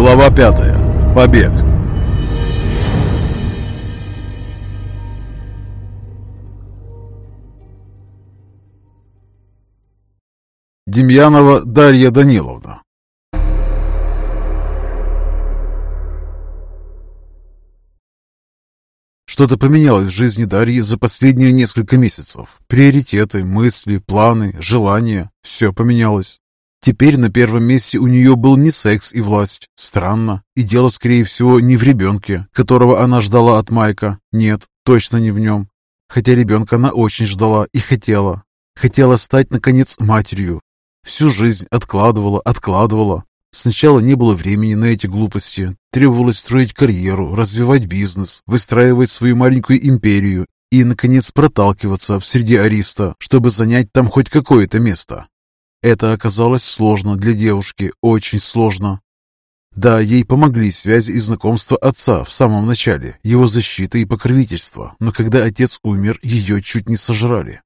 Глава пятая. Побег. Демьянова Дарья Даниловна. Что-то поменялось в жизни Дарьи за последние несколько месяцев. Приоритеты, мысли, планы, желания – все поменялось. Теперь на первом месте у нее был не секс и власть. Странно. И дело, скорее всего, не в ребенке, которого она ждала от Майка. Нет, точно не в нем. Хотя ребенка она очень ждала и хотела. Хотела стать, наконец, матерью. Всю жизнь откладывала, откладывала. Сначала не было времени на эти глупости. Требовалось строить карьеру, развивать бизнес, выстраивать свою маленькую империю и, наконец, проталкиваться в среди ариста, чтобы занять там хоть какое-то место. Это оказалось сложно для девушки, очень сложно. Да, ей помогли связи и знакомства отца в самом начале, его защита и покровительство, но когда отец умер, ее чуть не сожрали.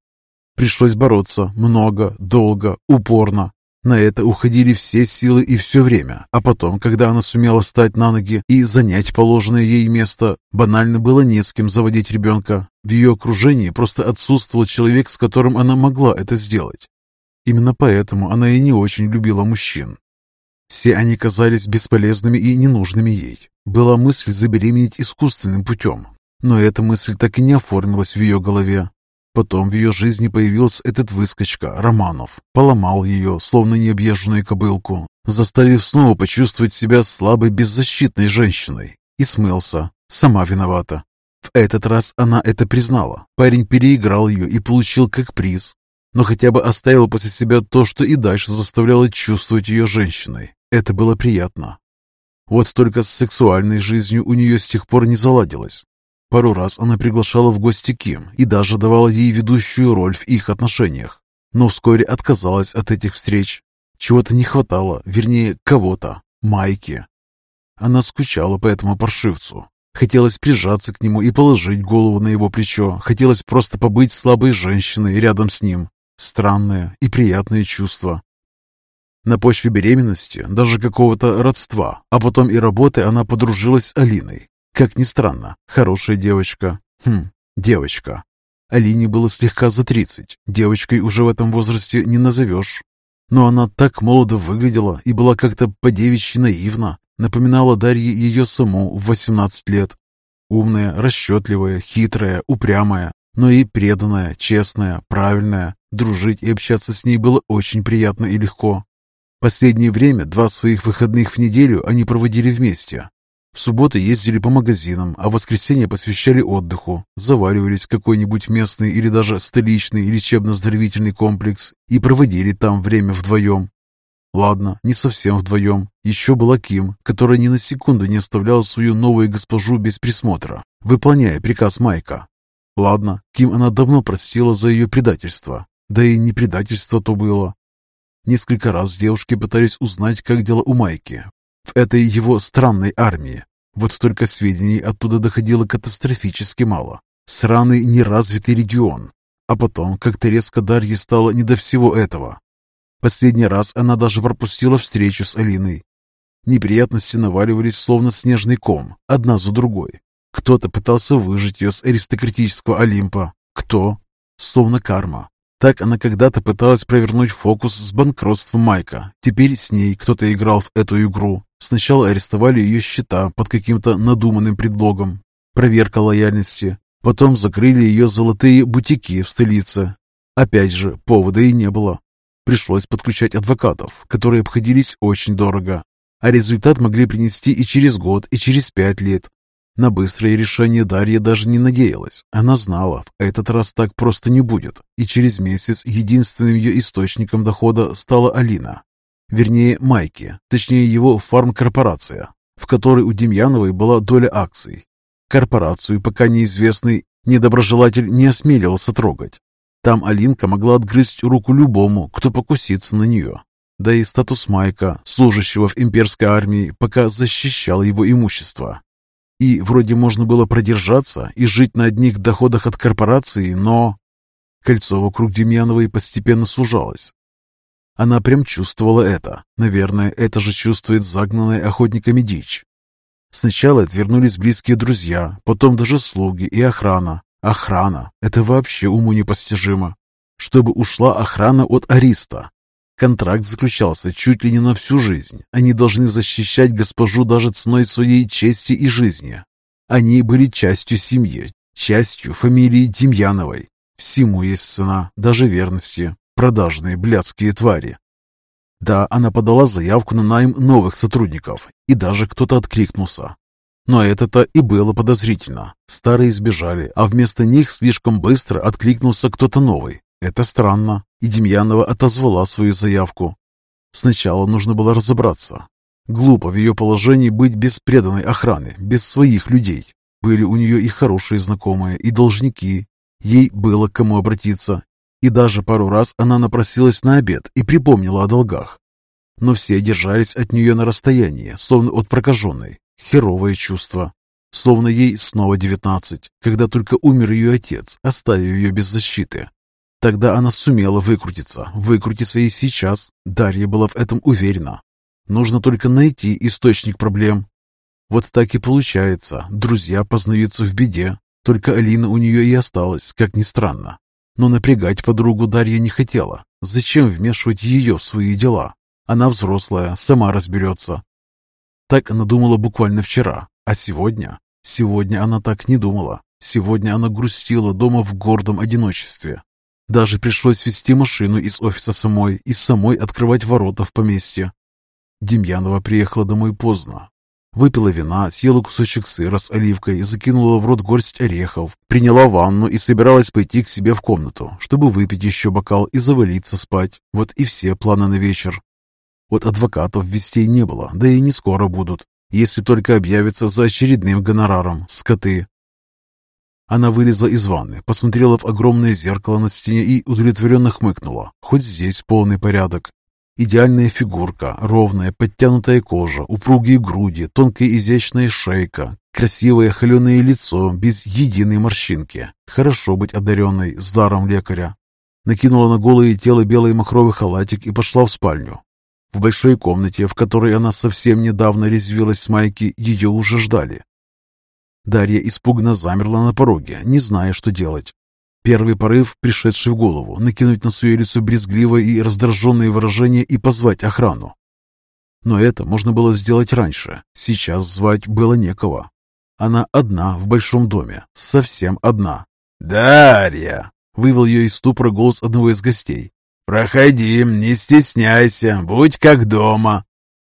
Пришлось бороться много, долго, упорно, на это уходили все силы и все время, а потом, когда она сумела встать на ноги и занять положенное ей место, банально было не с кем заводить ребенка. В ее окружении просто отсутствовал человек, с которым она могла это сделать. Именно поэтому она и не очень любила мужчин. Все они казались бесполезными и ненужными ей. Была мысль забеременеть искусственным путем, но эта мысль так и не оформилась в ее голове. Потом в ее жизни появился этот выскочка, Романов. Поломал ее, словно необъезженную кобылку, заставив снова почувствовать себя слабой, беззащитной женщиной. И смылся. Сама виновата. В этот раз она это признала. Парень переиграл ее и получил как приз. Но хотя бы оставил после себя то, что и дальше заставляло чувствовать ее женщиной. Это было приятно. Вот только с сексуальной жизнью у нее с тех пор не заладилось. Пару раз она приглашала в гости Ким и даже давала ей ведущую роль в их отношениях. Но вскоре отказалась от этих встреч. Чего-то не хватало, вернее, кого-то, Майки. Она скучала по этому паршивцу. Хотелось прижаться к нему и положить голову на его плечо. Хотелось просто побыть слабой женщиной рядом с ним. Странное и приятное чувство. На почве беременности, даже какого-то родства, а потом и работы она подружилась с Алиной, как ни странно, хорошая девочка. Хм, девочка. Алине было слегка за тридцать. Девочкой уже в этом возрасте не назовешь. Но она так молодо выглядела и была как-то по-девичьи наивна. Напоминала Дарье ее саму в 18 лет. Умная, расчетливая, хитрая, упрямая, но и преданная, честная, правильная. Дружить и общаться с ней было очень приятно и легко. Последнее время два своих выходных в неделю они проводили вместе. В субботу ездили по магазинам, а в воскресенье посвящали отдыху, заваливались в какой-нибудь местный или даже столичный лечебно-оздоровительный комплекс и проводили там время вдвоем. Ладно, не совсем вдвоем. Еще была Ким, которая ни на секунду не оставляла свою новую госпожу без присмотра, выполняя приказ Майка. Ладно, Ким она давно простила за ее предательство. Да и не предательство то было. Несколько раз девушки пытались узнать, как дела у Майки, в этой его странной армии. Вот только сведений оттуда доходило катастрофически мало. Сраный неразвитый регион. А потом как-то резко Дарье стало не до всего этого. Последний раз она даже пропустила встречу с Алиной. Неприятности наваливались словно снежный ком, одна за другой. Кто-то пытался выжить ее с аристократического Олимпа. Кто? Словно карма. Так она когда-то пыталась провернуть фокус с банкротством Майка. Теперь с ней кто-то играл в эту игру. Сначала арестовали ее счета под каким-то надуманным предлогом. Проверка лояльности. Потом закрыли ее золотые бутики в столице. Опять же, повода и не было. Пришлось подключать адвокатов, которые обходились очень дорого. А результат могли принести и через год, и через пять лет. На быстрое решение Дарья даже не надеялась. Она знала, в этот раз так просто не будет. И через месяц единственным ее источником дохода стала Алина. Вернее, Майки, точнее его фармкорпорация, в которой у Демьяновой была доля акций. Корпорацию пока неизвестный недоброжелатель не осмеливался трогать. Там Алинка могла отгрызть руку любому, кто покусится на нее. Да и статус Майка, служащего в имперской армии, пока защищал его имущество. И вроде можно было продержаться и жить на одних доходах от корпорации, но... Кольцо вокруг Демьяновой постепенно сужалось. Она прям чувствовала это. Наверное, это же чувствует загнанная охотниками дичь. Сначала отвернулись близкие друзья, потом даже слуги и охрана. Охрана – это вообще уму непостижимо. Чтобы ушла охрана от Ариста. Контракт заключался чуть ли не на всю жизнь. Они должны защищать госпожу даже ценой своей чести и жизни. Они были частью семьи, частью фамилии Демьяновой. Всему есть цена, даже верности. Продажные блядские твари. Да, она подала заявку на найм новых сотрудников, и даже кто-то откликнулся. Но это-то и было подозрительно. Старые сбежали, а вместо них слишком быстро откликнулся кто-то новый. Это странно, и Демьянова отозвала свою заявку. Сначала нужно было разобраться. Глупо в ее положении быть без преданной охраны, без своих людей. Были у нее и хорошие знакомые, и должники. Ей было к кому обратиться, и даже пару раз она напросилась на обед и припомнила о долгах. Но все держались от нее на расстоянии, словно от прокаженной. Херовое чувство. Словно ей снова девятнадцать, когда только умер ее отец, оставив ее без защиты. Тогда она сумела выкрутиться, выкрутиться и сейчас. Дарья была в этом уверена. Нужно только найти источник проблем. Вот так и получается, друзья познаются в беде. Только Алина у нее и осталась, как ни странно. Но напрягать подругу Дарья не хотела. Зачем вмешивать ее в свои дела? Она взрослая, сама разберется. Так она думала буквально вчера. А сегодня? Сегодня она так не думала. Сегодня она грустила дома в гордом одиночестве. Даже пришлось вести машину из офиса самой и самой открывать ворота в поместье. Демьянова приехала домой поздно, Выпила вина, съела кусочек сыра с оливкой, закинула в рот горсть орехов, приняла ванну и собиралась пойти к себе в комнату, чтобы выпить еще бокал и завалиться спать. Вот и все планы на вечер. Вот адвокатов вестей не было, да и не скоро будут, если только объявятся за очередным гонораром, скоты. Она вылезла из ванны, посмотрела в огромное зеркало на стене и удовлетворенно хмыкнула. Хоть здесь полный порядок. Идеальная фигурка, ровная, подтянутая кожа, упругие груди, тонкая изящная шейка, красивое холеное лицо без единой морщинки. Хорошо быть одаренной, с даром лекаря. Накинула на голое тело белый махровый халатик и пошла в спальню. В большой комнате, в которой она совсем недавно резвилась с Майки, ее уже ждали. Дарья испуганно замерла на пороге, не зная, что делать. Первый порыв, пришедший в голову, накинуть на свое лицо брезгливое и раздраженное выражение и позвать охрану. Но это можно было сделать раньше. Сейчас звать было некого. Она одна в большом доме, совсем одна. «Дарья!» — вывел ее из ступора голос одного из гостей. «Проходи, не стесняйся, будь как дома».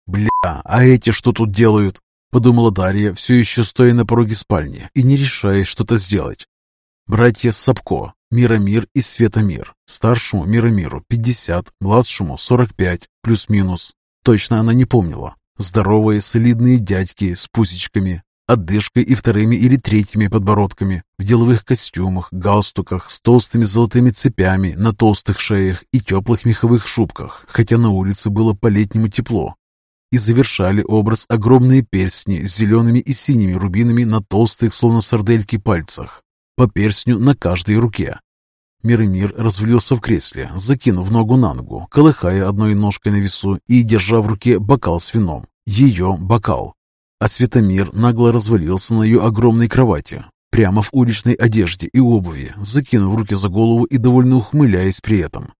«Бля, а эти что тут делают?» — подумала Дарья, все еще стоя на пороге спальни и не решая что-то сделать. Братья Сапко, Миромир и Светомир. Старшему Миромиру 50, младшему 45, плюс-минус. Точно она не помнила. Здоровые, солидные дядьки с пусечками, отдышкой и вторыми или третьими подбородками, в деловых костюмах, галстуках, с толстыми золотыми цепями на толстых шеях и теплых меховых шубках, хотя на улице было по-летнему тепло. И завершали образ огромные перстни с зелеными и синими рубинами на толстых, словно сардельки, пальцах по перстню на каждой руке. Миромир развалился в кресле, закинув ногу на ногу, колыхая одной ножкой на весу и держа в руке бокал с вином. Ее бокал. А Светомир нагло развалился на ее огромной кровати, прямо в уличной одежде и обуви, закинув руки за голову и довольно ухмыляясь при этом.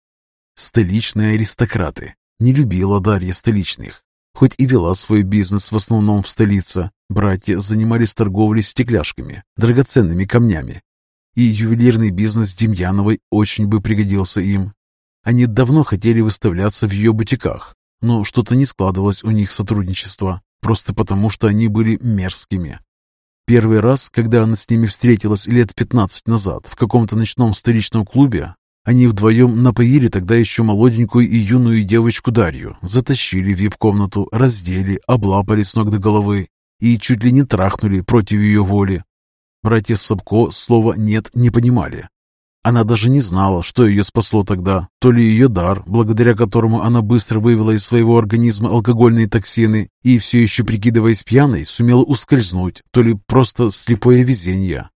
Столичные аристократы. Не любила Дарья столичных. Хоть и вела свой бизнес в основном в столице, братья занимались торговлей стекляшками, драгоценными камнями и ювелирный бизнес Демьяновой очень бы пригодился им. Они давно хотели выставляться в ее бутиках, но что-то не складывалось у них сотрудничество, просто потому что они были мерзкими. Первый раз, когда она с ними встретилась лет 15 назад в каком-то ночном столичном клубе, они вдвоем напоили тогда еще молоденькую и юную девочку Дарью, затащили в вип-комнату, раздели, облапали с ног до головы и чуть ли не трахнули против ее воли, Братья Сапко слова «нет» не понимали. Она даже не знала, что ее спасло тогда, то ли ее дар, благодаря которому она быстро вывела из своего организма алкогольные токсины и, все еще прикидываясь пьяной, сумела ускользнуть, то ли просто слепое везение.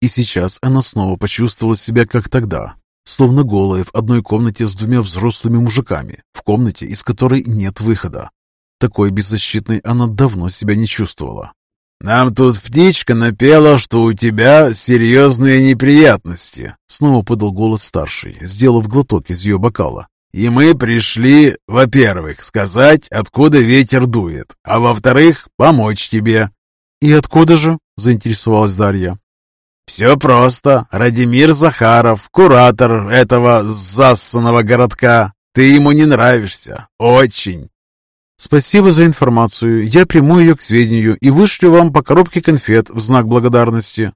И сейчас она снова почувствовала себя как тогда, словно голая в одной комнате с двумя взрослыми мужиками, в комнате, из которой нет выхода. Такой беззащитной она давно себя не чувствовала. «Нам тут птичка напела, что у тебя серьезные неприятности», снова подал голос старший, сделав глоток из ее бокала. «И мы пришли, во-первых, сказать, откуда ветер дует, а во-вторых, помочь тебе». «И откуда же?» – заинтересовалась Дарья. «Все просто. Радимир Захаров, куратор этого зассанного городка. Ты ему не нравишься. Очень». «Спасибо за информацию. Я приму ее к сведению и вышлю вам по коробке конфет в знак благодарности».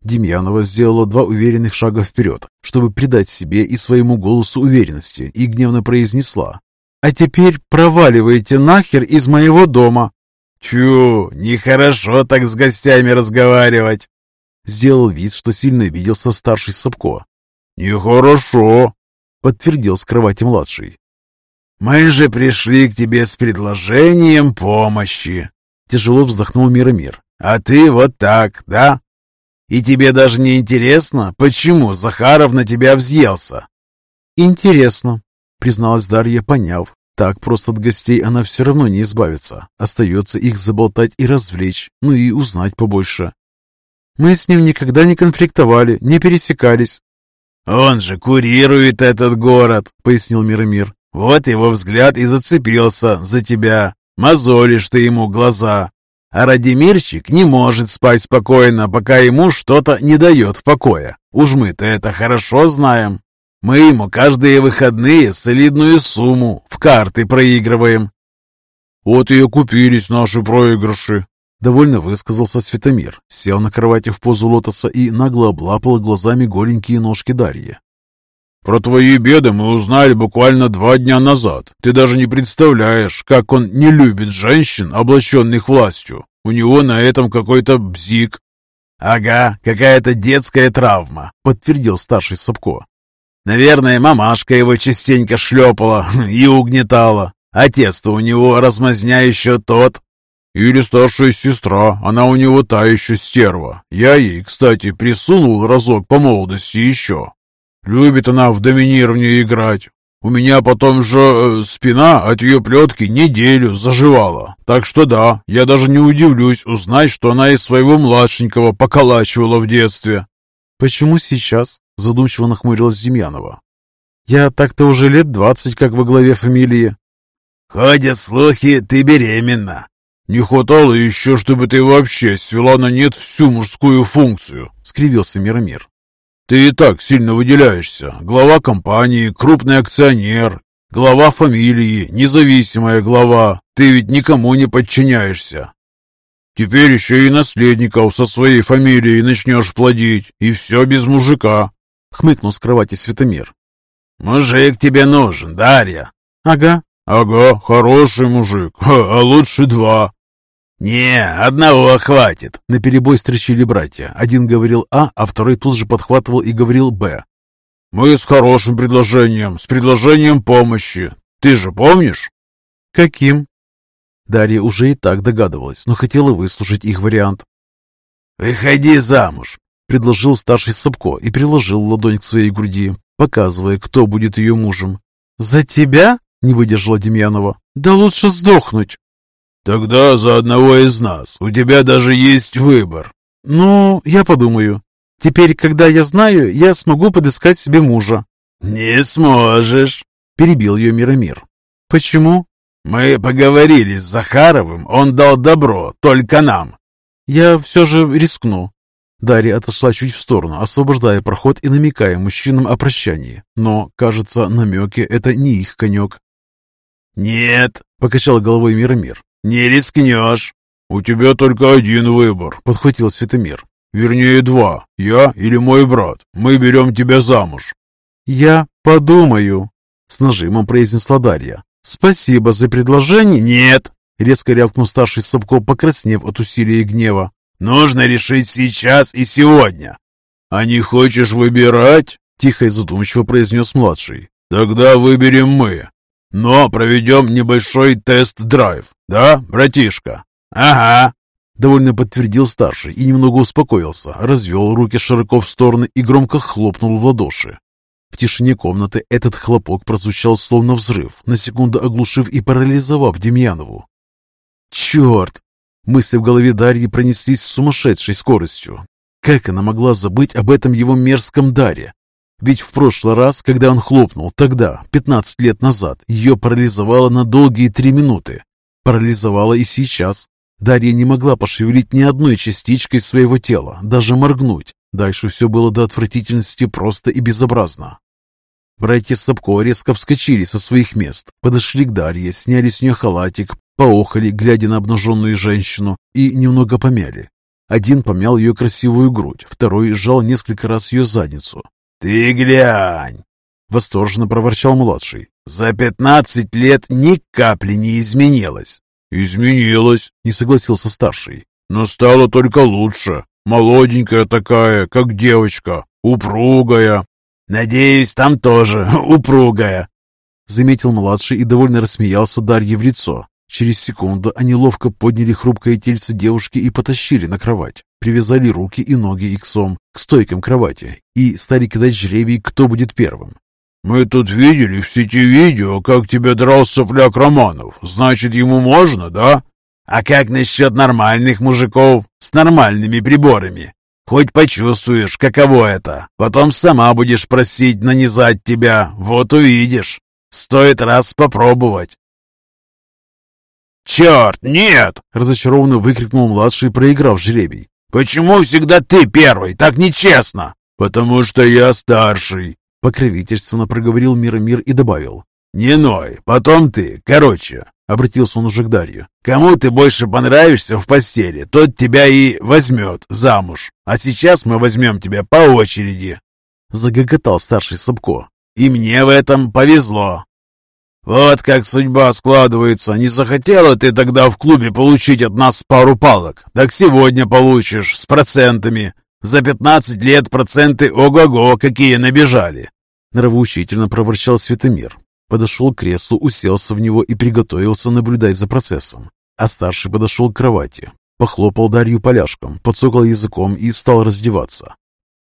Демьянова сделала два уверенных шага вперед, чтобы придать себе и своему голосу уверенности, и гневно произнесла. «А теперь проваливайте нахер из моего дома!» «Тю, нехорошо так с гостями разговаривать!» Сделал вид, что сильно обиделся старший Сапко. «Нехорошо», — подтвердил с кровати младший. «Мы же пришли к тебе с предложением помощи», — тяжело вздохнул Миромир. «А ты вот так, да? И тебе даже не интересно, почему Захаров на тебя взъелся?» «Интересно», — призналась Дарья, поняв. Так просто от гостей она все равно не избавится. Остается их заболтать и развлечь, ну и узнать побольше. Мы с ним никогда не конфликтовали, не пересекались. «Он же курирует этот город», — пояснил Миромир. «Вот его взгляд и зацепился за тебя. Мозолишь ты ему глаза. А Радимирчик не может спать спокойно, пока ему что-то не дает покоя. Уж мы-то это хорошо знаем. Мы ему каждые выходные солидную сумму в карты проигрываем». «Вот и окупились наши проигрыши», Довольно высказался Светомир, сел на кровати в позу лотоса и нагло облапал глазами голенькие ножки Дарьи. «Про твои беды мы узнали буквально два дня назад. Ты даже не представляешь, как он не любит женщин, облаченных властью. У него на этом какой-то бзик». «Ага, какая-то детская травма», — подтвердил старший Сапко. «Наверное, мамашка его частенько шлепала и угнетала. Отец-то у него размазня еще тот, «Или старшая сестра, она у него та еще стерва. Я ей, кстати, присунул разок по молодости еще. Любит она в доминирование играть. У меня потом же э, спина от ее плетки неделю заживала. Так что да, я даже не удивлюсь узнать, что она из своего младшенького поколачивала в детстве». «Почему сейчас?» – задумчиво нахмурилась Демьянова. «Я так-то уже лет двадцать как во главе фамилии». «Ходят слухи, ты беременна», «Не хватало еще, чтобы ты вообще свела на нет всю мужскую функцию», — скривился Миромир. «Ты и так сильно выделяешься. Глава компании, крупный акционер, глава фамилии, независимая глава. Ты ведь никому не подчиняешься. Теперь еще и наследников со своей фамилией начнешь плодить, и все без мужика», — хмыкнул с кровати Светомир. «Мужик тебе нужен, Дарья». «Ага, «Ага, хороший мужик, а лучше два». «Не, одного хватит», — наперебой строчили братья. Один говорил «А», а второй тут же подхватывал и говорил «Б». «Мы с хорошим предложением, с предложением помощи. Ты же помнишь?» «Каким?» Дарья уже и так догадывалась, но хотела выслушать их вариант. «Выходи замуж», — предложил старший Сапко и приложил ладонь к своей груди, показывая, кто будет ее мужем. «За тебя?» Не выдержала Демьянова. «Да лучше сдохнуть!» «Тогда за одного из нас. У тебя даже есть выбор». «Ну, я подумаю. Теперь, когда я знаю, я смогу подыскать себе мужа». «Не сможешь», — перебил ее Миромир. «Почему?» «Мы поговорили с Захаровым, он дал добро, только нам». «Я все же рискну». Дарья отошла чуть в сторону, освобождая проход и намекая мужчинам о прощании. Но, кажется, намеки — это не их конек. «Нет», — покачал головой Миромир, — «не рискнешь». «У тебя только один выбор», — подхватил Светомир. «Вернее, два. Я или мой брат. Мы берем тебя замуж». «Я подумаю», — с нажимом произнесла Дарья. «Спасибо за предложение». «Нет», — резко рявкнул старший Сапко, покраснев от усилия и гнева. «Нужно решить сейчас и сегодня». «А не хочешь выбирать?» — тихо и задумчиво произнес младший. «Тогда выберем мы. Но проведем небольшой тест-драйв, да, братишка?» «Ага», — довольно подтвердил старший и немного успокоился, развел руки широко в стороны и громко хлопнул в ладоши. В тишине комнаты этот хлопок прозвучал словно взрыв, на секунду оглушив и парализовав Демьянову. «Черт!» Мысли в голове Дарьи пронеслись с сумасшедшей скоростью. Как она могла забыть об этом его мерзком даре? Ведь в прошлый раз, когда он хлопнул, тогда, 15 лет назад, ее парализовало на долгие три минуты. Парализовало и сейчас. Дарья не могла пошевелить ни одной частичкой своего тела, даже моргнуть. Дальше все было до отвратительности просто и безобразно. Братья Сапко резко вскочили со своих мест, подошли к Дарье, сняли с нее халатик, поохали, глядя на обнаженную женщину, и немного помяли. Один помял ее красивую грудь, второй сжал несколько раз ее задницу. «Ты глянь!» — восторженно проворчал младший. «За пятнадцать лет ни капли не изменилось!» «Изменилось!» — не согласился старший. «Но стало только лучше. Молоденькая такая, как девочка, упругая, «Надеюсь, там тоже упругая», — заметил младший и довольно рассмеялся Дарье в лицо. Через секунду они ловко подняли хрупкое тельце девушки и потащили на кровать. Привязали руки и ноги иксом к стойкам кровати и стали кидать жребий, кто будет первым. «Мы тут видели в сети видео, как тебя драл сопляк Романов. Значит, ему можно, да?» «А как насчет нормальных мужиков с нормальными приборами?» Хоть почувствуешь, каково это. Потом сама будешь просить нанизать тебя. Вот увидишь. Стоит раз попробовать. «Черт, нет!» — разочарованно выкрикнул младший, проиграв жребий. «Почему всегда ты первый? Так нечестно!» «Потому что я старший!» — покровительственно проговорил Миромир и добавил. «Не ной, потом ты. Короче, Обратился он уже к Дарью. «Кому ты больше понравишься в постели, тот тебя и возьмет замуж. А сейчас мы возьмем тебя по очереди!» Загоготал старший Сапко. «И мне в этом повезло!» «Вот как судьба складывается. Не захотела ты тогда в клубе получить от нас пару палок? Так сегодня получишь, с процентами. За пятнадцать лет проценты ого-го, какие набежали!» Нравоучительно проворчал Светомир. Подошел к креслу, уселся в него и приготовился наблюдать за процессом. А старший подошел к кровати, похлопал Дарью поляшком, подсокал языком и стал раздеваться.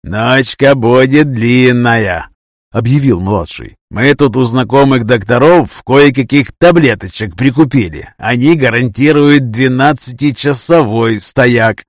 «Ночка будет длинная», — объявил младший. «Мы тут у знакомых докторов кое-каких таблеточек прикупили. Они гарантируют двенадцатичасовой стояк».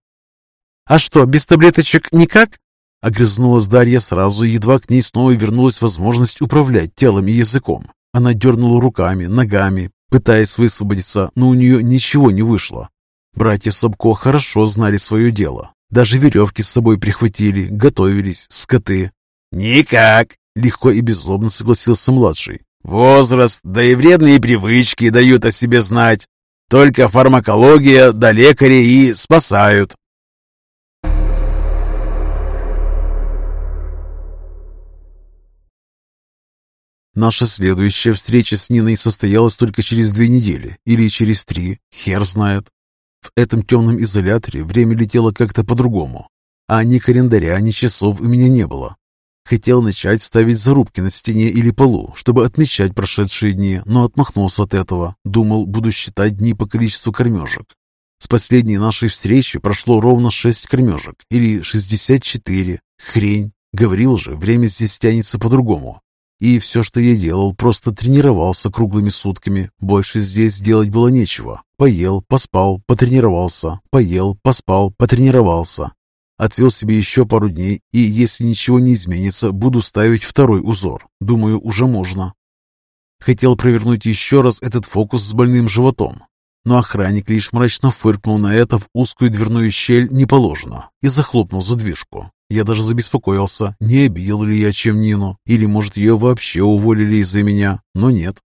«А что, без таблеточек никак?» Огрызнулась Дарья сразу, едва к ней снова вернулась возможность управлять телом и языком. Она дернула руками, ногами, пытаясь высвободиться, но у нее ничего не вышло. Братья Сабко хорошо знали свое дело. Даже веревки с собой прихватили, готовились, скоты. «Никак!» — легко и беззлобно согласился младший. «Возраст, да и вредные привычки дают о себе знать. Только фармакология да лекари и спасают». Наша следующая встреча с Ниной состоялась только через две недели или через три, хер знает. В этом темном изоляторе время летело как-то по-другому, а ни календаря, ни часов у меня не было. Хотел начать ставить зарубки на стене или полу, чтобы отмечать прошедшие дни, но отмахнулся от этого. Думал, буду считать дни по количеству кормежек. С последней нашей встречи прошло ровно шесть кормежек, или шестьдесят четыре. Хрень. Говорил же, время здесь тянется по-другому. И все, что я делал, просто тренировался круглыми сутками. Больше здесь делать было нечего. Поел, поспал, потренировался. Поел, поспал, потренировался. Отвел себе еще пару дней, и если ничего не изменится, буду ставить второй узор. Думаю, уже можно. Хотел провернуть еще раз этот фокус с больным животом, но охранник лишь мрачно фыркнул на это в узкую дверную щель не положено и захлопнул задвижку. Я даже забеспокоился, не обидел ли я чем Нину, или, может, ее вообще уволили из-за меня, но нет.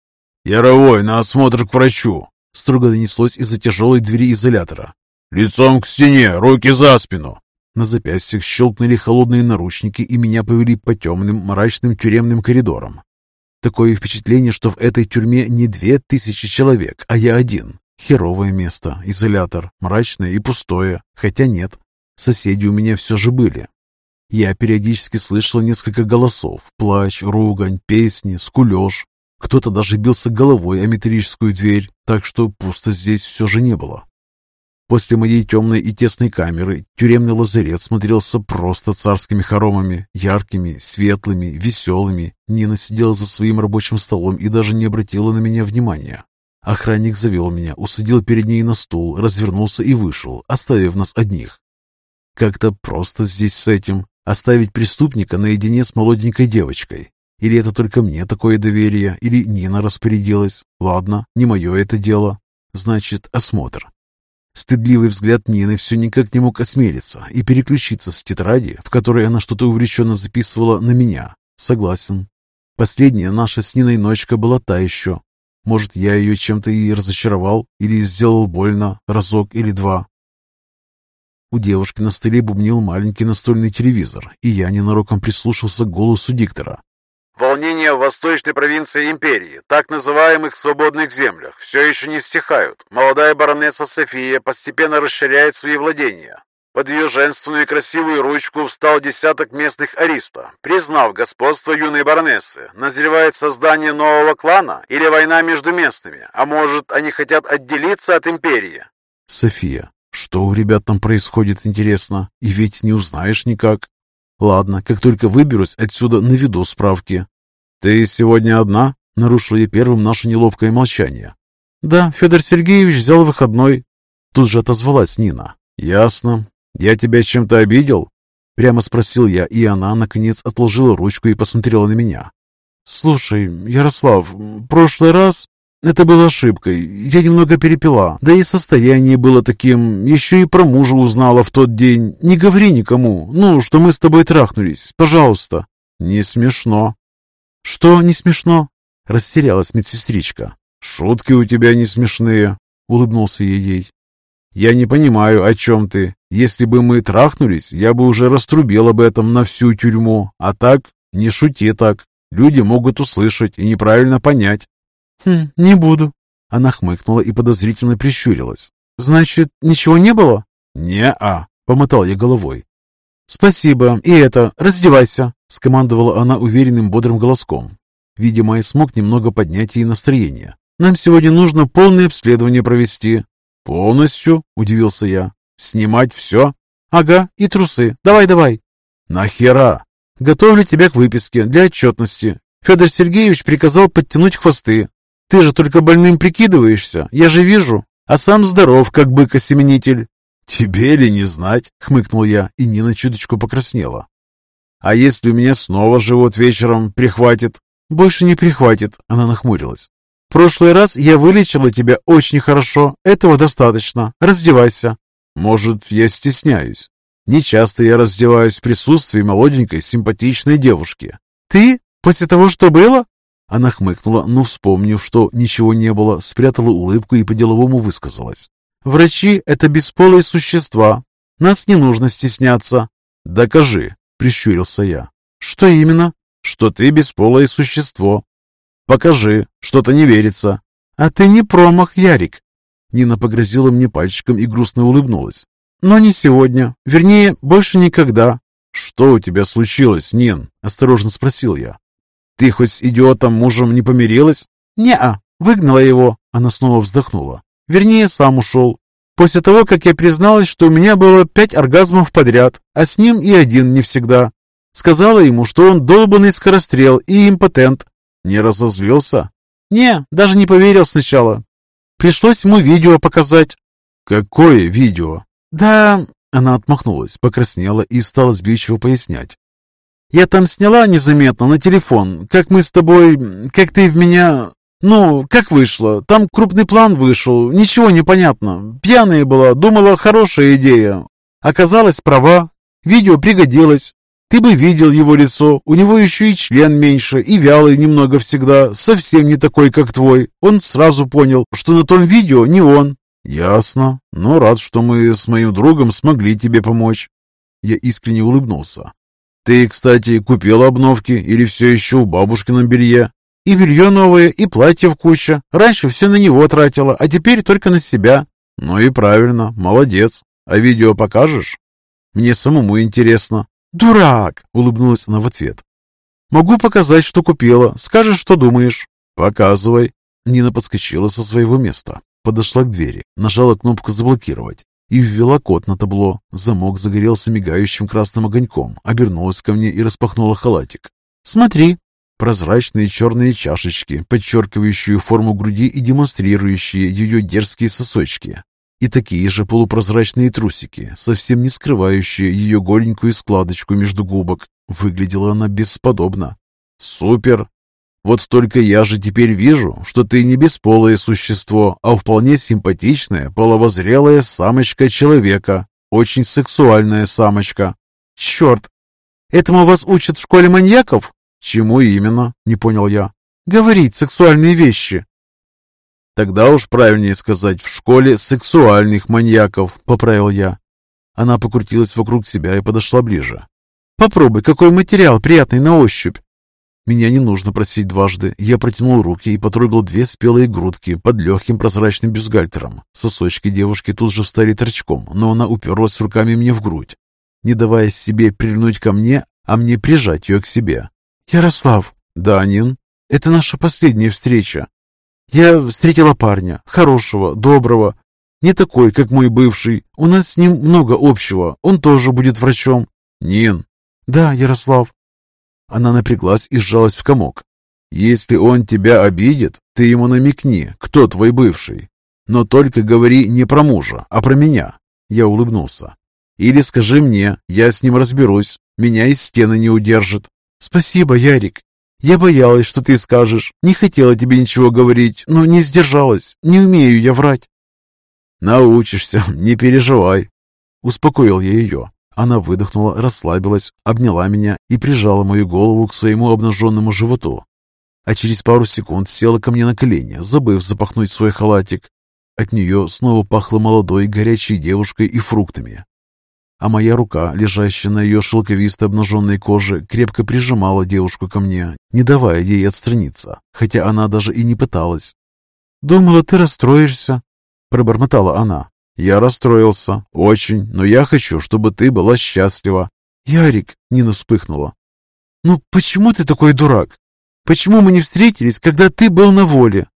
«Яровой, на осмотр к врачу!» Строго донеслось из-за тяжелой двери изолятора. «Лицом к стене, руки за спину!» На запястьях щелкнули холодные наручники, и меня повели по темным, мрачным тюремным коридорам. Такое впечатление, что в этой тюрьме не две тысячи человек, а я один. Херовое место, изолятор, мрачное и пустое, хотя нет. Соседи у меня все же были, я периодически слышал несколько голосов. Плач, ругань, песни, скулеж. Кто-то даже бился головой о металлическую дверь, так что пусто здесь все же не было. После моей темной и тесной камеры тюремный лазарет смотрелся просто царскими хоромами, яркими, светлыми, веселыми. Нина сидела за своим рабочим столом и даже не обратила на меня внимания. Охранник завел меня, усадил перед ней на стул, развернулся и вышел, оставив нас одних. Как-то просто здесь с этим. Оставить преступника наедине с молоденькой девочкой. Или это только мне такое доверие, или Нина распорядилась. Ладно, не мое это дело. Значит, осмотр. Стыдливый взгляд Нины все никак не мог осмелиться и переключиться с тетради, в которой она что-то увлеченно записывала, на меня. Согласен. Последняя наша с Ниной ночка была та еще. Может, я ее чем-то и разочаровал, или сделал больно разок или два. У девушки на столе бубнил маленький настольный телевизор, и я ненароком прислушался к голосу диктора. Волнения в восточной провинции империи, так называемых свободных землях, все еще не стихают. Молодая баронесса София постепенно расширяет свои владения. Под ее женственную и красивую ручку встал десяток местных ариста. Признав господство юной баронессы, назревает создание нового клана или война между местными, а может, они хотят отделиться от империи. София, что у ребят там происходит, интересно? И ведь не узнаешь никак. Ладно, как только выберусь отсюда, наведу справки. Ты сегодня одна? Нарушил я первым наше неловкое молчание. Да, Федор Сергеевич взял выходной. Тут же отозвалась Нина. Ясно. Я тебя чем-то обидел? Прямо спросил я, и она, наконец, отложила ручку и посмотрела на меня. «Слушай, Ярослав, прошлый раз это было ошибкой. Я немного перепила. Да и состояние было таким. Еще и про мужа узнала в тот день. Не говори никому. Ну, что мы с тобой трахнулись. Пожалуйста. Не смешно. Что не смешно? Растерялась медсестричка. Шутки у тебя не смешные. Улыбнулся я ей. Я не понимаю, о чем ты. Если бы мы трахнулись, я бы уже раструбил об этом на всю тюрьму. А так, не шути так. Люди могут услышать и неправильно понять. «Хм, не буду». Она хмыкнула и подозрительно прищурилась. «Значит, ничего не было?» «Не-а», — помотал я головой. «Спасибо. И это, раздевайся», — скомандовала она уверенным бодрым голоском. Видимо, я смог немного поднять ей настроение. «Нам сегодня нужно полное обследование провести». «Полностью?» — удивился я. «Снимать все?» «Ага, и трусы. Давай-давай». «Нахера?» «Готовлю тебя к выписке для отчетности. Федор Сергеевич приказал подтянуть хвосты. Ты же только больным прикидываешься, я же вижу, а сам здоров, как бык-осеменитель». «Тебе ли не знать?» — хмыкнул я, и Нина чуточку покраснела. «А если у меня снова живот вечером прихватит?» «Больше не прихватит», — она нахмурилась. «В прошлый раз я вылечила тебя очень хорошо. Этого достаточно. Раздевайся». «Может, я стесняюсь. Не часто я раздеваюсь в присутствии молоденькой симпатичной девушки». «Ты? После того, что было?» Она хмыкнула, но, вспомнив, что ничего не было, спрятала улыбку и по-деловому высказалась. «Врачи — это бесполые существа. Нас не нужно стесняться». «Докажи», — прищурился я. «Что именно?» «Что ты бесполое существо». «Покажи, что-то не верится». «А ты не промах, Ярик». Нина погрозила мне пальчиком и грустно улыбнулась. «Но не сегодня. Вернее, больше никогда». «Что у тебя случилось, Нин?» – осторожно спросил я. «Ты хоть с идиотом мужем не помирилась?» «Не-а, выгнала его». Она снова вздохнула. «Вернее, сам ушел. После того, как я призналась, что у меня было пять оргазмов подряд, а с ним и один не всегда. Сказала ему, что он долбанный скорострел и импотент. Не разозлился? Не, даже не поверил сначала. Пришлось ему видео показать. Какое видео? Да, она отмахнулась, покраснела и стала сбивчиво пояснять. Я там сняла незаметно на телефон, как мы с тобой, как ты в меня... Ну, как вышло? Там крупный план вышел, ничего не понятно. Пьяная была, думала, хорошая идея. Оказалось, права. Видео пригодилось. Ты бы видел его лицо, у него еще и член меньше, и вялый немного всегда, совсем не такой, как твой. Он сразу понял, что на том видео не он. Ясно, но рад, что мы с моим другом смогли тебе помочь. Я искренне улыбнулся. Ты, кстати, купила обновки или все еще у бабушкином белье? И белье новое, и платье в куча. Раньше все на него тратила, а теперь только на себя. Ну и правильно, молодец. А видео покажешь? Мне самому интересно. Дурак! Улыбнулась она в ответ. Могу показать, что купила. Скажешь, что думаешь. Показывай. Нина подскочила со своего места, подошла к двери, нажала кнопку «Заблокировать» и ввела код на табло. Замок загорелся мигающим красным огоньком, обернулась ко мне и распахнула халатик. «Смотри!» Прозрачные черные чашечки, подчеркивающие форму груди и демонстрирующие ее дерзкие сосочки. И такие же полупрозрачные трусики, совсем не скрывающие ее голенькую складочку между губок. Выглядела она бесподобно. «Супер! Вот только я же теперь вижу, что ты не бесполое существо, а вполне симпатичная, половозрелая самочка человека. Очень сексуальная самочка. Черт! Этому вас учат в школе маньяков? «Чему именно?» – не понял я. «Говорить сексуальные вещи». «Тогда уж правильнее сказать, в школе сексуальных маньяков», – поправил я. Она покрутилась вокруг себя и подошла ближе. «Попробуй, какой материал приятный на ощупь». Меня не нужно просить дважды. Я протянул руки и потрогал две спелые грудки под легким прозрачным бюстгальтером. Сосочки девушки тут же встали торчком, но она уперлась руками мне в грудь, не давая себе прильнуть ко мне, а мне прижать ее к себе. «Ярослав!» «Данин?» «Это наша последняя встреча. Я встретила парня, хорошего, доброго, не такой, как мой бывший. У нас с ним много общего, он тоже будет врачом». «Нин?» «Да, Ярослав». Она напряглась и сжалась в комок. «Если он тебя обидит, ты ему намекни, кто твой бывший. Но только говори не про мужа, а про меня». Я улыбнулся. «Или скажи мне, я с ним разберусь, меня из стены не удержит». «Спасибо, Ярик. Я боялась, что ты скажешь. Не хотела тебе ничего говорить, но не сдержалась. Не умею я врать». «Научишься, не переживай», — успокоил я ее. Она выдохнула, расслабилась, обняла меня и прижала мою голову к своему обнаженному животу. А через пару секунд села ко мне на колени, забыв запахнуть свой халатик. От нее снова пахло молодой, горячей девушкой и фруктами а моя рука, лежащая на ее шелковистой обнаженной коже, крепко прижимала девушку ко мне, не давая ей отстраниться, хотя она даже и не пыталась. «Думала, ты расстроишься», — пробормотала она. «Я расстроился. Очень. Но я хочу, чтобы ты была счастлива». «Ярик», — Нина вспыхнула. «Ну почему ты такой дурак? Почему мы не встретились, когда ты был на воле?»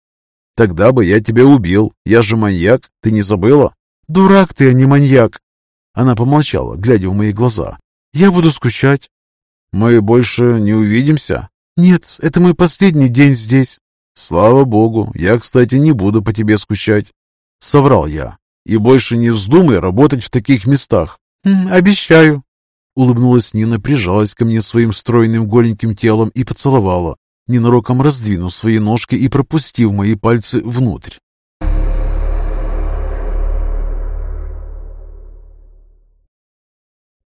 «Тогда бы я тебя убил. Я же маньяк. Ты не забыла?» «Дурак ты, а не маньяк. Она помолчала, глядя в мои глаза. «Я буду скучать». «Мы больше не увидимся?» «Нет, это мой последний день здесь». «Слава богу, я, кстати, не буду по тебе скучать». Соврал я. «И больше не вздумай работать в таких местах». «Обещаю». Улыбнулась Нина, прижалась ко мне своим стройным голеньким телом и поцеловала, ненароком раздвинув свои ножки и пропустив мои пальцы внутрь.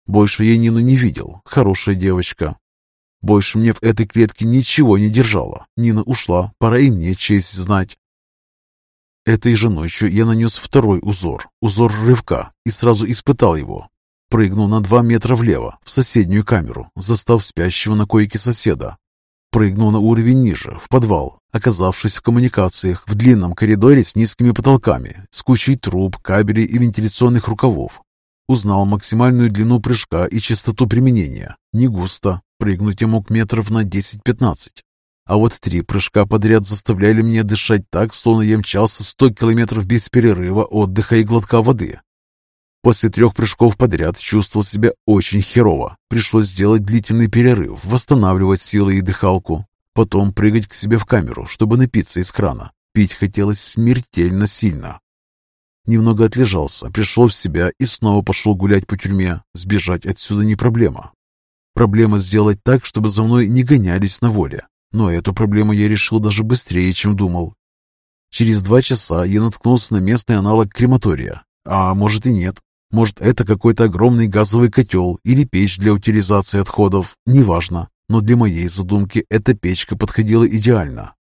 Больше я Нину не видел. Хорошая девочка. Больше мне в этой клетке ничего не держало. Нина ушла, пора и мне честь знать. Этой же ночью я нанес второй узор, узор рывка, и сразу испытал его. Прыгнул на два метра влево, в соседнюю камеру, застав спящего на койке соседа. Прыгнул на уровень ниже, в подвал, оказавшись в коммуникациях в длинном коридоре с низкими потолками, с кучей труб, кабелей и вентиляционных рукавов. Узнал максимальную длину прыжка и частоту применения. Не густо. Прыгнуть я мог метров на 10-15. А вот три прыжка подряд заставляли меня дышать так, словно я мчался 100 километров без перерыва, отдыха и глотка воды. После трех прыжков подряд чувствовал себя очень херово. Пришлось сделать длительный перерыв, восстанавливать силы и дыхалку. Потом прыгать к себе в камеру, чтобы напиться из крана. Пить хотелось смертельно сильно. Немного отлежался, пришел в себя и снова пошел гулять по тюрьме. Сбежать отсюда не проблема. Проблема сделать так, чтобы за мной не гонялись на воле. Но эту проблему я решил даже быстрее, чем думал. Через два часа я наткнулся на местный аналог крематория. А может и нет. Может это какой-то огромный газовый котел или печь для утилизации отходов. Неважно. Но для моей задумки эта печка подходила идеально.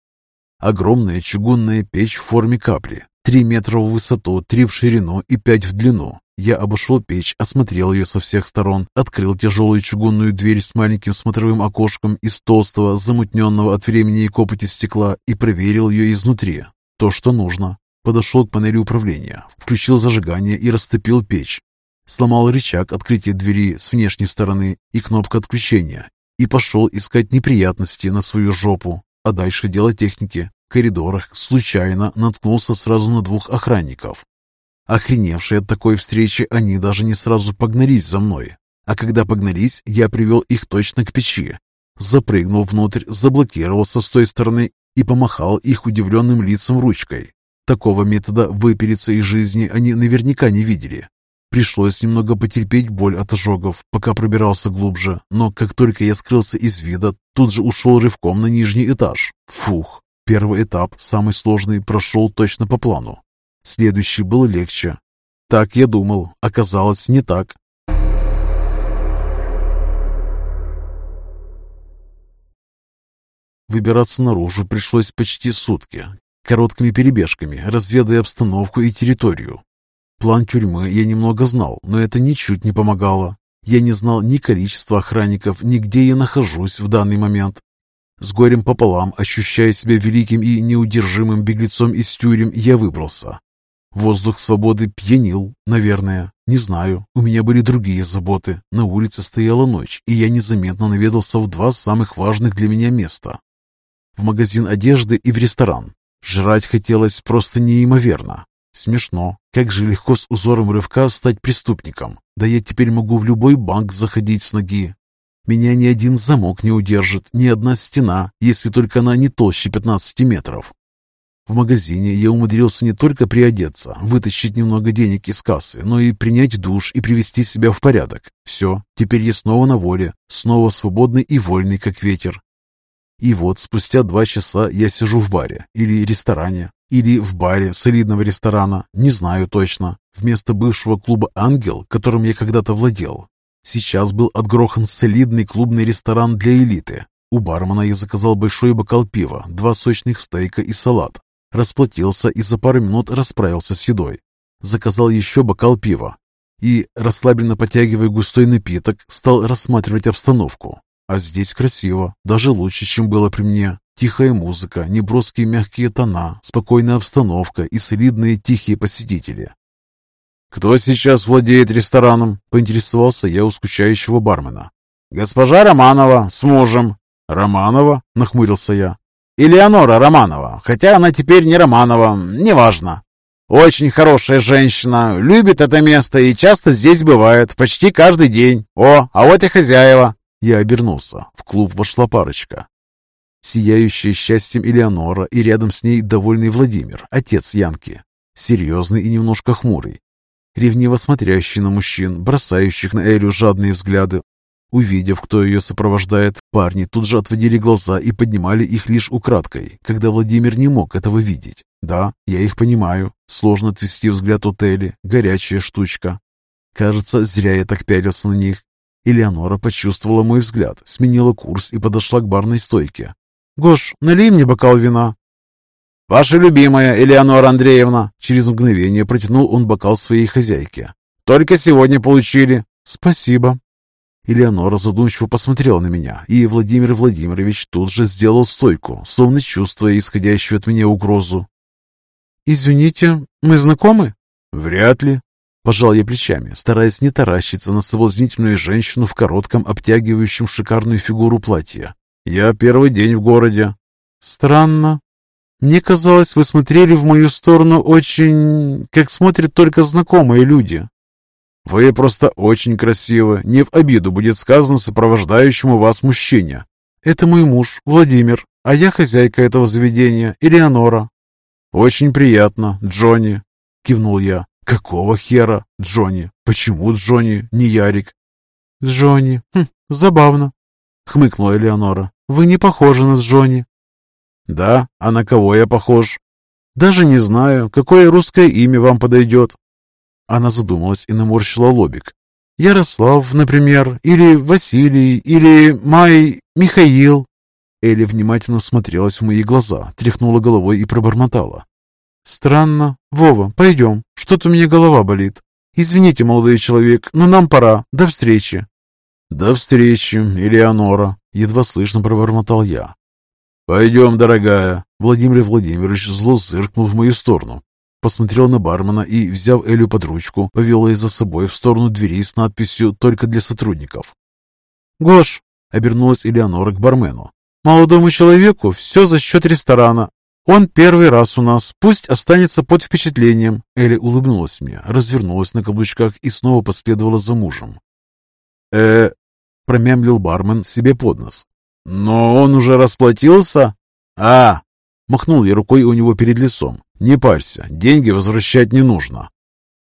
Огромная чугунная печь в форме капли, Три метра в высоту, три в ширину и пять в длину. Я обошел печь, осмотрел ее со всех сторон, открыл тяжелую чугунную дверь с маленьким смотровым окошком из толстого, замутненного от времени и копоти стекла и проверил ее изнутри. То, что нужно. Подошел к панели управления, включил зажигание и растопил печь. Сломал рычаг открытия двери с внешней стороны и кнопку отключения и пошел искать неприятности на свою жопу, а дальше дело техники коридорах случайно наткнулся сразу на двух охранников. Охреневшие от такой встречи, они даже не сразу погнались за мной. А когда погнались, я привел их точно к печи. Запрыгнул внутрь, заблокировался с той стороны и помахал их удивленным лицам ручкой. Такого метода выпилиться из жизни они наверняка не видели. Пришлось немного потерпеть боль от ожогов, пока пробирался глубже, но как только я скрылся из вида, тут же ушел рывком на нижний этаж. Фух, первый этап, самый сложный, прошел точно по плану. Следующий был легче. Так я думал, оказалось не так. Выбираться наружу пришлось почти сутки, короткими перебежками, разведая обстановку и территорию. План тюрьмы я немного знал, но это ничуть не помогало. Я не знал ни количества охранников, ни где я нахожусь в данный момент. С горем пополам, ощущая себя великим и неудержимым беглецом из тюрем, я выбрался. Воздух свободы пьянил, наверное. Не знаю, у меня были другие заботы. На улице стояла ночь, и я незаметно наведался в два самых важных для меня места. В магазин одежды и в ресторан. Жрать хотелось просто неимоверно. Смешно, как же легко с узором рывка стать преступником. Да я теперь могу в любой банк заходить с ноги. Меня ни один замок не удержит, ни одна стена, если только она не толще 15 метров. В магазине я умудрился не только приодеться, вытащить немного денег из кассы, но и принять душ и привести себя в порядок. Все, теперь я снова на воле, снова свободный и вольный, как ветер. И вот спустя два часа я сижу в баре или ресторане, или в баре солидного ресторана, не знаю точно, вместо бывшего клуба «Ангел», которым я когда-то владел. Сейчас был отгрохан солидный клубный ресторан для элиты. У бармена я заказал большой бокал пива, два сочных стейка и салат. Расплатился и за пару минут расправился с едой. Заказал еще бокал пива. И, расслабленно потягивая густой напиток, стал рассматривать обстановку. А здесь красиво, даже лучше, чем было при мне. Тихая музыка, неброские мягкие тона, спокойная обстановка и солидные тихие посетители. «Кто сейчас владеет рестораном?» – поинтересовался я у скучающего бармена. «Госпожа Романова с мужем». «Романова?» – нахмурился я. «Элеонора Романова, хотя она теперь не Романова, неважно. Очень хорошая женщина, любит это место и часто здесь бывает, почти каждый день. О, а вот и хозяева». Я обернулся. В клуб вошла парочка. Сияющая счастьем Элеонора и рядом с ней довольный Владимир, отец Янки. Серьезный и немножко хмурый. Ревниво смотрящий на мужчин, бросающих на Элю жадные взгляды. Увидев, кто ее сопровождает, парни тут же отводили глаза и поднимали их лишь украдкой, когда Владимир не мог этого видеть. Да, я их понимаю. Сложно отвести взгляд от Эли, горячая штучка. Кажется, зря я так пялился на них. Элеонора почувствовала мой взгляд, сменила курс и подошла к барной стойке. «Гош, налей мне бокал вина». «Ваша любимая Элеонора Андреевна!» Через мгновение протянул он бокал своей хозяйке. «Только сегодня получили». «Спасибо». Элеонора задумчиво посмотрела на меня, и Владимир Владимирович тут же сделал стойку, словно чувствуя исходящую от меня угрозу. «Извините, мы знакомы?» «Вряд ли», Пожал я плечами, стараясь не таращиться на соблазнительную женщину в коротком, обтягивающем шикарную фигуру платья. «Я первый день в городе». «Странно. Мне казалось, вы смотрели в мою сторону очень... как смотрят только знакомые люди». «Вы просто очень красивы. Не в обиду будет сказано сопровождающему вас мужчине». «Это мой муж, Владимир, а я хозяйка этого заведения, Элеонора». «Очень приятно, Джонни», — кивнул я. «Какого хера, Джонни? Почему Джонни, не Ярик?» «Джонни. Хм, забавно», — хмыкнула Элеонора. «Вы не похожи на Джонни». «Да? А на кого я похож?» «Даже не знаю, какое русское имя вам подойдет». Она задумалась и наморщила лобик. «Ярослав, например, или Василий, или Май, Михаил». Эля внимательно смотрелась в мои глаза, тряхнула головой и пробормотала. «Странно. Вова, пойдем. Что-то у меня голова болит. Извините, молодой человек, но нам пора. До встречи». «До встречи, Элеонора», — едва слышно пробормотал я. «Пойдем, дорогая». Владимир Владимирович зло зыркнул в мою сторону. Посмотрел на бармена и, взяв Элю под ручку, повел ее за собой в сторону двери с надписью «Только для сотрудников». «Гош», — обернулась Элеонора к бармену. «Молодому человеку все за счет ресторана. Он первый раз у нас. Пусть останется под впечатлением». Элли улыбнулась мне, развернулась на каблучках и снова последовала за мужем. э промямлил бармен себе под нос. «Но он уже расплатился?» «А!» — махнул я рукой у него перед лицом. «Не парься, деньги возвращать не нужно».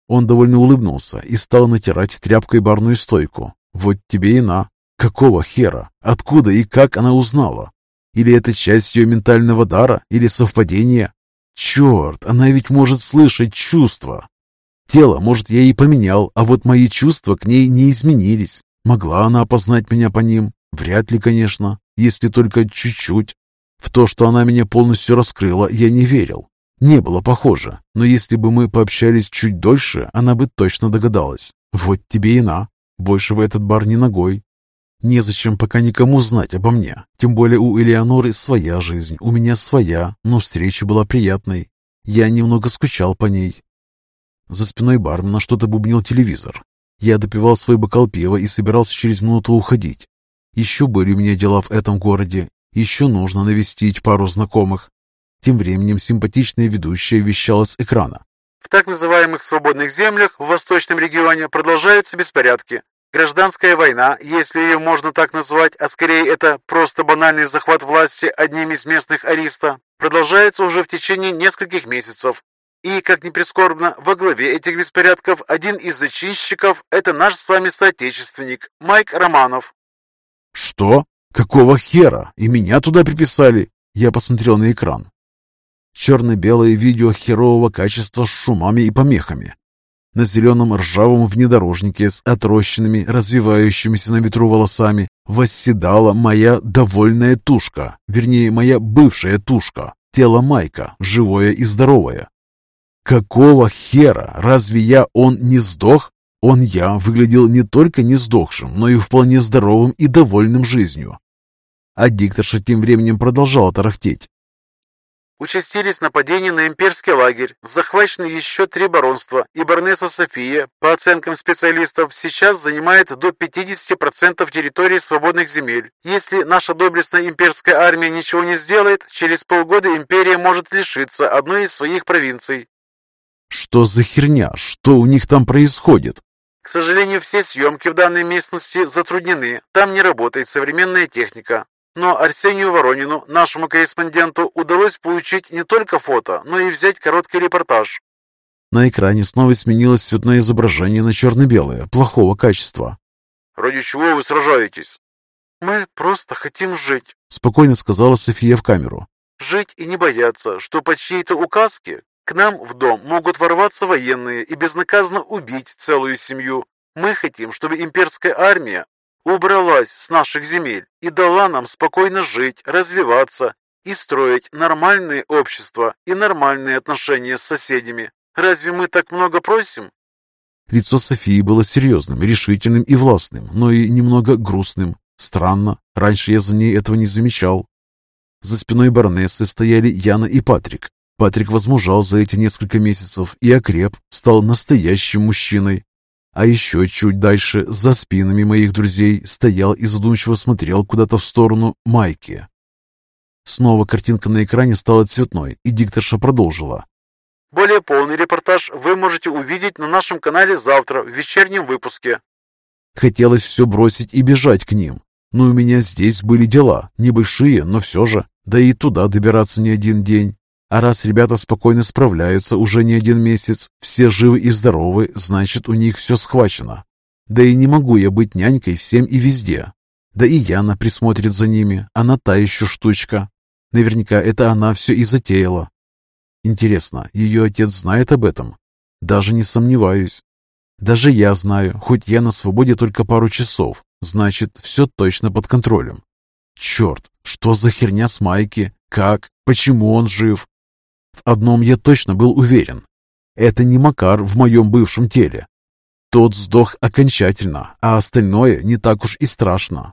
Он довольно улыбнулся и стал натирать тряпкой барную стойку. «Вот тебе и на. Какого хера? Откуда и как она узнала? Или это часть ее ментального дара, или совпадение? Черт, она ведь может слышать чувства. Тело, может, я и поменял, а вот мои чувства к ней не изменились. Могла она опознать меня по ним? Вряд ли, конечно, если только чуть-чуть. В то, что она меня полностью раскрыла, я не верил. Не было похоже, но если бы мы пообщались чуть дольше, она бы точно догадалась. Вот тебе и на. Больше в этот бар не ногой. Незачем пока никому знать обо мне. Тем более у Элеоноры своя жизнь, у меня своя, но встреча была приятной. Я немного скучал по ней. За спиной бармена что-то бубнил телевизор. Я допивал свой бокал пива и собирался через минуту уходить. Еще были у меня дела в этом городе, еще нужно навестить пару знакомых. Тем временем симпатичная ведущая вещала с экрана. В так называемых свободных землях в восточном регионе продолжаются беспорядки. Гражданская война, если ее можно так назвать, а скорее это просто банальный захват власти одним из местных ариста, продолжается уже в течение нескольких месяцев. И, как ни прискорбно, во главе этих беспорядков один из зачинщиков – это наш с вами соотечественник Майк Романов. «Что? Какого хера? И меня туда приписали?» Я посмотрел на экран. Черно-белое видео херового качества с шумами и помехами. На зеленом ржавом внедорожнике с отрощенными, развивающимися на ветру волосами восседала моя довольная тушка, вернее, моя бывшая тушка, тело Майка, живое и здоровое. Какого хера? Разве я он не сдох? Он я выглядел не только не сдохшим, но и вполне здоровым и довольным жизнью. А дикторша тем временем продолжала тарахтеть. Участились нападения на имперский лагерь, захвачены еще три баронства, и баронесса София, по оценкам специалистов, сейчас занимает до 50% территории свободных земель. Если наша доблестная имперская армия ничего не сделает, через полгода империя может лишиться одной из своих провинций. Что за херня? Что у них там происходит? К сожалению, все съемки в данной местности затруднены. Там не работает современная техника. Но Арсению Воронину, нашему корреспонденту, удалось получить не только фото, но и взять короткий репортаж. На экране снова сменилось цветное изображение на черно-белое, плохого качества. «Ради чего вы сражаетесь?» «Мы просто хотим жить», — спокойно сказала София в камеру. «Жить и не бояться, что по чьей-то указке к нам в дом могут ворваться военные и безнаказанно убить целую семью. Мы хотим, чтобы имперская армия убралась с наших земель и дала нам спокойно жить, развиваться и строить нормальное общество и нормальные отношения с соседями. Разве мы так много просим? Лицо Софии было серьезным, решительным и властным, но и немного грустным. Странно, раньше я за ней этого не замечал. За спиной баронессы стояли Яна и Патрик. Патрик возмужал за эти несколько месяцев и окреп, стал настоящим мужчиной. А еще чуть дальше, за спинами моих друзей, стоял и задумчиво смотрел куда-то в сторону Майки. Снова картинка на экране стала цветной, и дикторша продолжила. Более полный репортаж вы можете увидеть на нашем канале завтра в вечернем выпуске. Хотелось все бросить и бежать к ним. Но у меня здесь были дела, небольшие, но все же. Да и туда добираться не один день. А раз ребята спокойно справляются уже не один месяц, все живы и здоровы, значит, у них все схвачено. Да и не могу я быть нянькой всем и везде. Да и Яна присмотрит за ними, она та еще штучка. Наверняка это она все и затеяла. Интересно, ее отец знает об этом? Даже не сомневаюсь. Даже я знаю, хоть я на свободе только пару часов, значит, все точно под контролем. Черт, что за херня с Майки? Как? Почему он жив? В одном я точно был уверен. Это не Макар в моем бывшем теле. Тот сдох окончательно, а остальное не так уж и страшно.